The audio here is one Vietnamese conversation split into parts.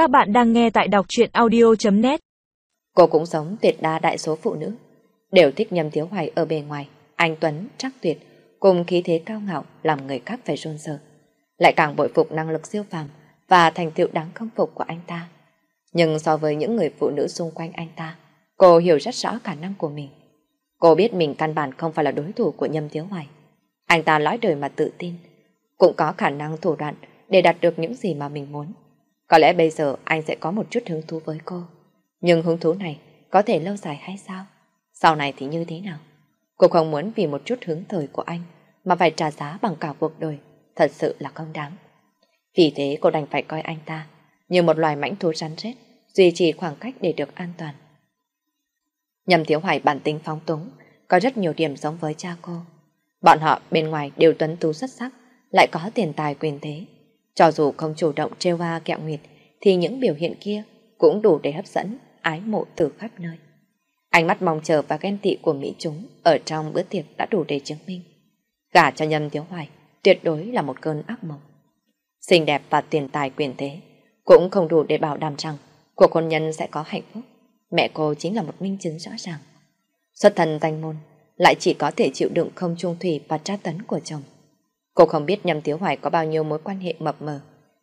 Các bạn đang nghe tại đọc truyện audio.net Cô cũng giống tuyệt đa đại số phụ nữ, đều thích nhầm thiếu hoài ở bề ngoài, anh Tuấn, trắc tuyệt, cùng khí thế cao ngạo làm người khác phải run sợ. Lại càng bội phục năng lực siêu phàm và thành tựu đáng khâm phục của anh ta. Nhưng so với những người phụ nữ xung quanh anh ta, cô hiểu rất rõ khả năng của mình. Cô biết mình căn bản không phải là đối thủ của Nhâm Thiếu Hoài. Anh ta lõi đời mà tự tin, cũng có khả năng thủ đoạn để đạt được những gì mà mình muốn. Có lẽ bây giờ anh sẽ có một chút hứng thú với cô. Nhưng hứng thú này có thể lâu dài hay sao? Sau này thì như thế nào? Cô không muốn vì một chút hứng thời của anh mà phải trả giá bằng cả cuộc đời. Thật sự là không đáng. Vì thế cô đành phải coi anh ta như một loài mãnh thú rắn rết, duy trì khoảng cách để được an toàn. Nhầm Thiếu Hoài bản tính phóng túng, có rất nhiều điểm giống với cha cô. Bọn họ bên ngoài đều tuấn tú xuất sắc, lại có tiền tài quyền thế. Cho dù không chủ động trêu hoa kẹo nguyệt, thì những biểu hiện kia cũng đủ để hấp dẫn, ái mộ từ khắp nơi. Ánh mắt mong chờ và ghen tị của Mỹ chúng ở trong bữa tiệc đã đủ để chứng minh. Gả cho nhân thiếu hoài, tuyệt đối là một cơn ác mộng. Xinh đẹp và tiền tài quyền thế cũng không đủ để bảo đảm rằng cuộc hôn nhân sẽ có hạnh phúc. Mẹ cô chính là một minh chứng rõ ràng. Xuất thân danh môn lại chỉ có thể chịu đựng không trung thủy và tra tấn của chồng. Cô không biết Nhâm Tiếu Hoài có bao nhiêu mối quan hệ mập mờ,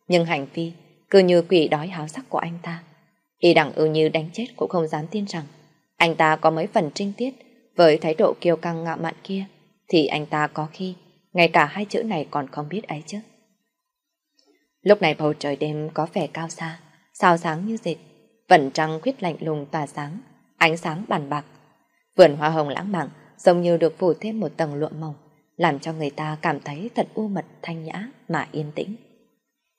nhưng hành vi cứ như quỷ đói háo sắc của anh ta. Y đẳng ưu như đánh chết cũng không dám tin rằng anh ta có mấy phần trinh tiết với thái độ kiêu căng ngạo mạn kia, thì anh ta có khi ngay cả hai chữ này còn không biết ấy chứ. Lúc này bầu trời đêm có vẻ cao xa, sao sáng như dệt, vầng trăng khuyết lạnh lùng tỏa sáng, ánh sáng bàn bạc. Vườn hoa hồng lãng mạn giống như được phủ thêm một tầng lụa mỏng, làm cho người ta cảm thấy thật u mật thanh nhã mà yên tĩnh.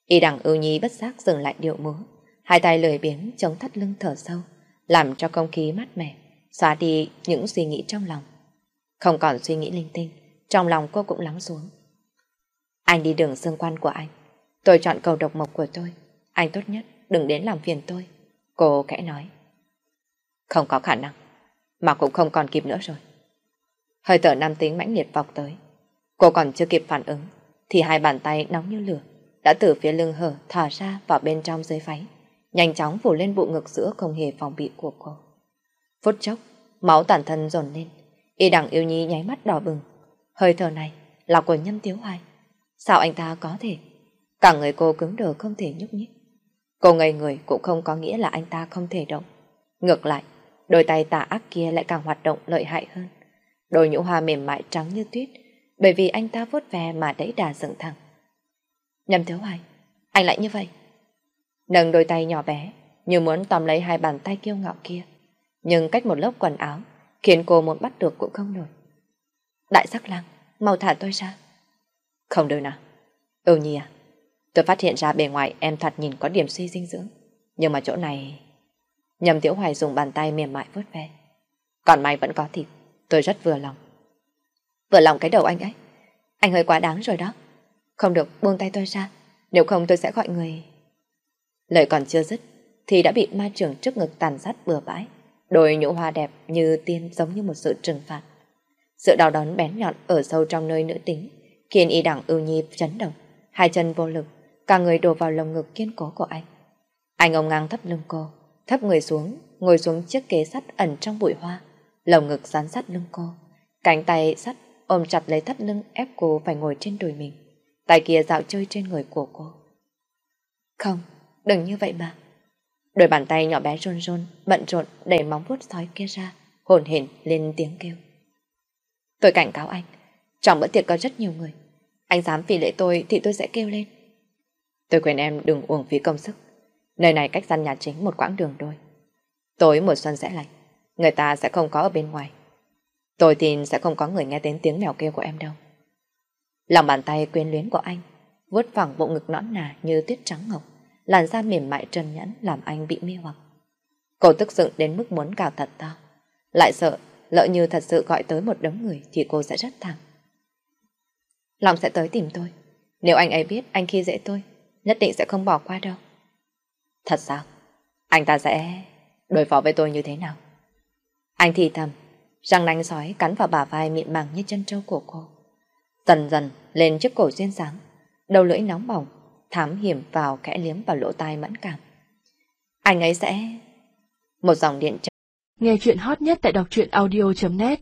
Y đằng ưu nhi bất giác dừng lại điệu múa, hai tay lười biếng chống thắt lưng thở sâu, làm cho không khí mát mẻ, xóa đi những suy nghĩ trong lòng. Không còn suy nghĩ linh tinh, trong lòng cô cũng lắng xuống. Anh đi đường xương quan của anh, tôi chọn cầu độc mộc của tôi, anh tốt nhất đừng đến làm phiền tôi. Cô kẽ nói. Không có khả năng, mà cũng không còn kịp nữa rồi. Hơi thở nam tính mãnh liệt vọc tới. Cô còn chưa kịp phản ứng, thì hai bàn tay nóng như lửa đã từ phía lưng hở thả ra vào bên trong dưới váy, nhanh chóng phủ lên bộ ngực giữa không hề phòng bị của cô. Phút chốc, máu toàn thân dồn lên, y đằng yêu nhi nháy mắt đỏ bừng. Hơi thở này là của nhâm tiếu hoài. Sao anh ta có thể? Cả người cô cứng đờ không thể nhúc nhích. Cô ngây người cũng không có nghĩa là anh ta không thể động. Ngược lại, đôi tay tà ác kia lại càng hoạt động lợi hại hơn. Đôi nhũ hoa mềm mại trắng như tuyết, bởi vì anh ta vuốt ve mà đẩy đà dựng thẳng. Nhầm thiếu hoài, anh lại như vậy. Nâng đôi tay nhỏ bé, như muốn tóm lấy hai bàn tay kiêu ngạo kia. Nhưng cách một lớp quần áo, khiến cô muốn bắt được cũng không nổi. Đại sắc lăng, mau thả tôi ra. Không được nào. Ừ nhi à, tôi phát hiện ra bề ngoài em thật nhìn có điểm suy dinh dưỡng. Nhưng mà chỗ này... Nhầm Tiểu Hoài dùng bàn tay mềm mại vuốt ve. Còn may vẫn có thịt, tôi rất vừa lòng. Vừa lòng cái đầu anh ấy. Anh hơi quá đáng rồi đó. Không được buông tay tôi ra, nếu không tôi sẽ gọi người... Lời còn chưa dứt, thì đã bị ma trưởng trước ngực tàn sát bừa bãi. Đôi nhũ hoa đẹp như tiên giống như một sự trừng phạt. Sự đau đớn bén nhọn ở sâu trong nơi nữ tính, khiến y đẳng ưu nhi chấn động, hai chân vô lực, cả người đổ vào lồng ngực kiên cố của anh. Anh ông ngang thấp lưng cô, thấp người xuống, ngồi xuống chiếc ghế sắt ẩn trong bụi hoa, lồng ngực dán sát lưng cô. Cánh tay sắt ôm chặt lấy thắt lưng ép cô phải ngồi trên đùi mình. Tay kia dạo chơi trên người của cô. Không, đừng như vậy mà. Đôi bàn tay nhỏ bé run run, bận rộn đẩy móng vuốt sói kia ra, hồn hển lên tiếng kêu. Tôi cảnh cáo anh, trong bữa tiệc có rất nhiều người. Anh dám phỉ lệ tôi thì tôi sẽ kêu lên. Tôi khuyên em đừng uổng phí công sức. Nơi này cách gian nhà chính một quãng đường đôi. Tối mùa xuân sẽ lạnh, người ta sẽ không có ở bên ngoài. Tôi tin sẽ không có người nghe đến tiếng mèo kêu của em đâu. Lòng bàn tay quyến luyến của anh, vuốt phẳng bộ ngực nõn nà như tuyết trắng ngọc, làn da mềm mại trần nhẫn làm anh bị mê hoặc. Cô tức giận đến mức muốn cào thật to. Lại sợ, lỡ như thật sự gọi tới một đống người thì cô sẽ rất thẳng. Lòng sẽ tới tìm tôi. Nếu anh ấy biết anh khi dễ tôi, nhất định sẽ không bỏ qua đâu. Thật sao? Anh ta sẽ đối phó với tôi như thế nào? Anh thì thầm, răng nanh sói cắn vào bả vai mịn màng như chân trâu của cô. Dần dần lên chiếc cổ duyên dáng, đầu lưỡi nóng bỏng, thám hiểm vào kẽ liếm vào lỗ tai mẫn cảm. Anh ấy sẽ... Một dòng điện Nghe chuyện hot nhất tại đọc truyện audio.net